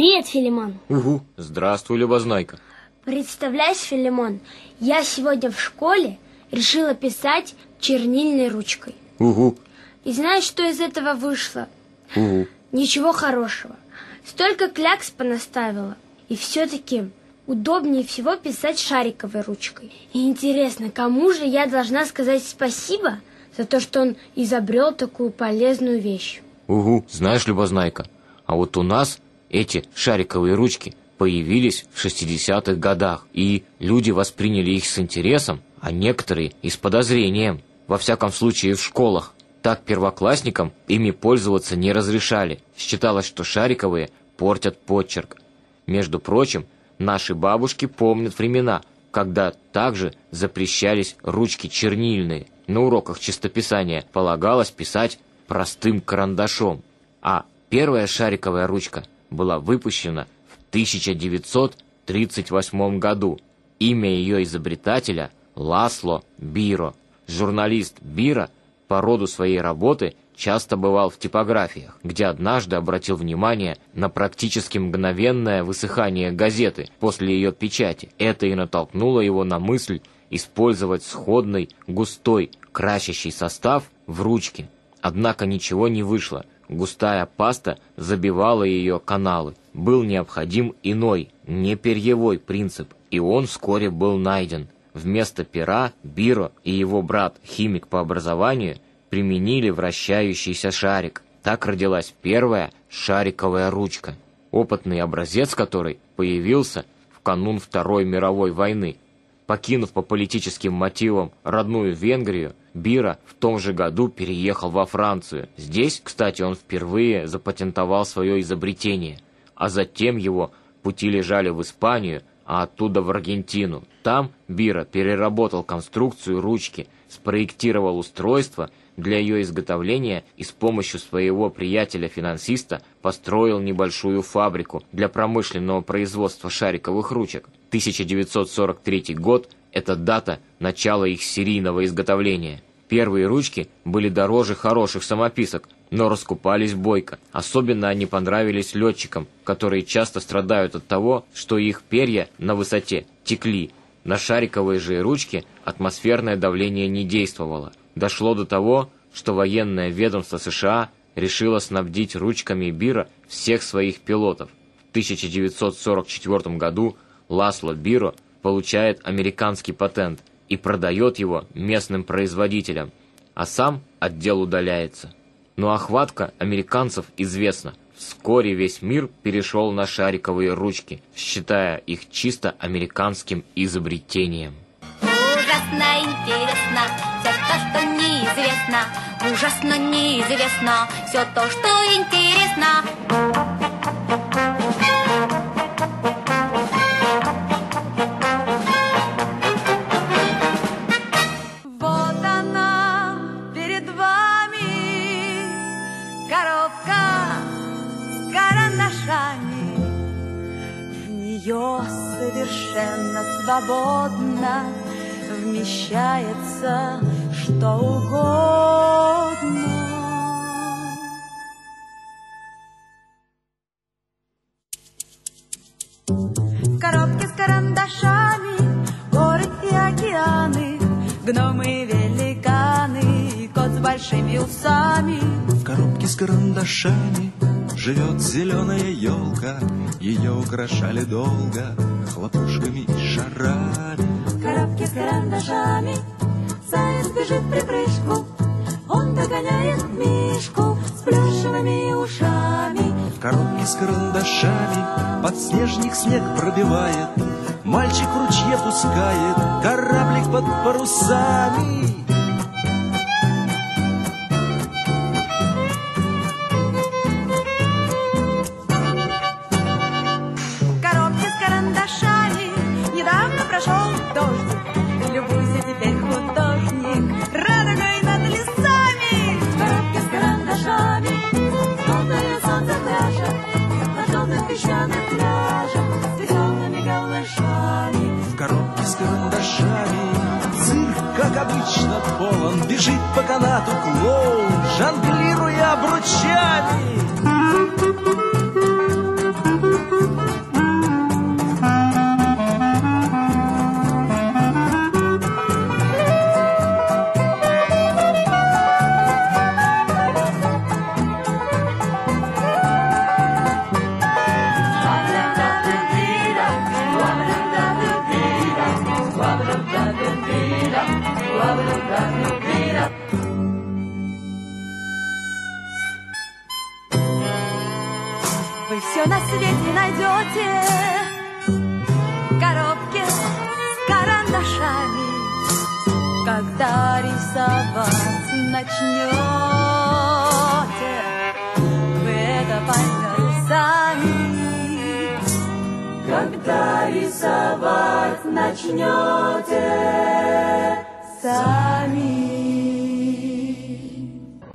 Привет, Филимон. Угу. Здравствуй, Любознайка. Представляешь, Филимон, я сегодня в школе решила писать чернильной ручкой. Угу. И знаешь, что из этого вышло? Угу. Ничего хорошего. Столько клякс понаставила. И все-таки удобнее всего писать шариковой ручкой. И интересно, кому же я должна сказать спасибо за то, что он изобрел такую полезную вещь? Угу. Знаешь, Любознайка, а вот у нас эти шариковые ручки появились в 60-х годах, и люди восприняли их с интересом, а некоторые и с подозрением. Во всяком случае, в школах. Так первоклассникам ими пользоваться не разрешали. Считалось, что шариковые портят почерк. Между прочим, наши бабушки помнят времена, когда также запрещались ручки чернильные. На уроках чистописания полагалось писать простым карандашом, а первая шариковая ручка была выпущена в 1938 году. Имя ее изобретателя – Ласло Биро. Журналист Бира по роду своей работы часто бывал в типографиях, где однажды обратил внимание на практически мгновенное высыхание газеты после ее печати. Это и натолкнуло его на мысль использовать сходный, густой, красящий состав в ручке. Однако ничего не вышло. Густая паста забивала ее каналы. Был необходим иной, не перьевой принцип, и он вскоре был найден. Вместо пера Биро и его брат, химик по образованию, применили вращающийся шарик. Так родилась первая шариковая ручка, опытный образец которой появился в канун Второй мировой войны. Покинув по политическим мотивам родную Венгрию, Бира в том же году переехал во Францию. Здесь, кстати, он впервые запатентовал свое изобретение, а затем его пути лежали в Испанию, а оттуда в Аргентину. Там Бира переработал конструкцию ручки, спроектировал устройство для ее изготовления и с помощью своего приятеля-финансиста построил небольшую фабрику для промышленного производства шариковых ручек. 1943 год – это дата начала их серийного изготовления. Первые ручки были дороже хороших самописок, но раскупались бойко. Особенно они понравились летчикам, которые часто страдают от того, что их перья на высоте текли. На шариковые же ручки атмосферное давление не действовало. Дошло до того, что военное ведомство США решило снабдить ручками Бира всех своих пилотов. В 1944 году Ласло Биро получает американский патент и продает его местным производителям, а сам отдел удаляется. Но охватка американцев известна. Вскоре весь мир перешел на шариковые ручки, считая их чисто американским изобретением. Ужасно интересно все то, что неизвестно. Ужасно неизвестно все то, что интересно. Совершенно свободно вмещается что угодно. Коробки с карандашами, горы и океаны, гномы и великаны, кот с большими усами. В коробке с карандашами живет зеленая елка, ее украшали долго хлопушками и шарами. Коробки с карандашами, заяц бежит при прыжку, он догоняет мишку с плюшевыми ушами. В коробке с карандашами подснежник снег пробивает, мальчик в ручье пускает кораблик под парусами. Обычно полон. Бежит по канату клоун, жонглируя обручами Все на свете найдете Коробки с карандашами. Когда рисовать начнете Вы это поймете сами. Когда рисовать начнете сами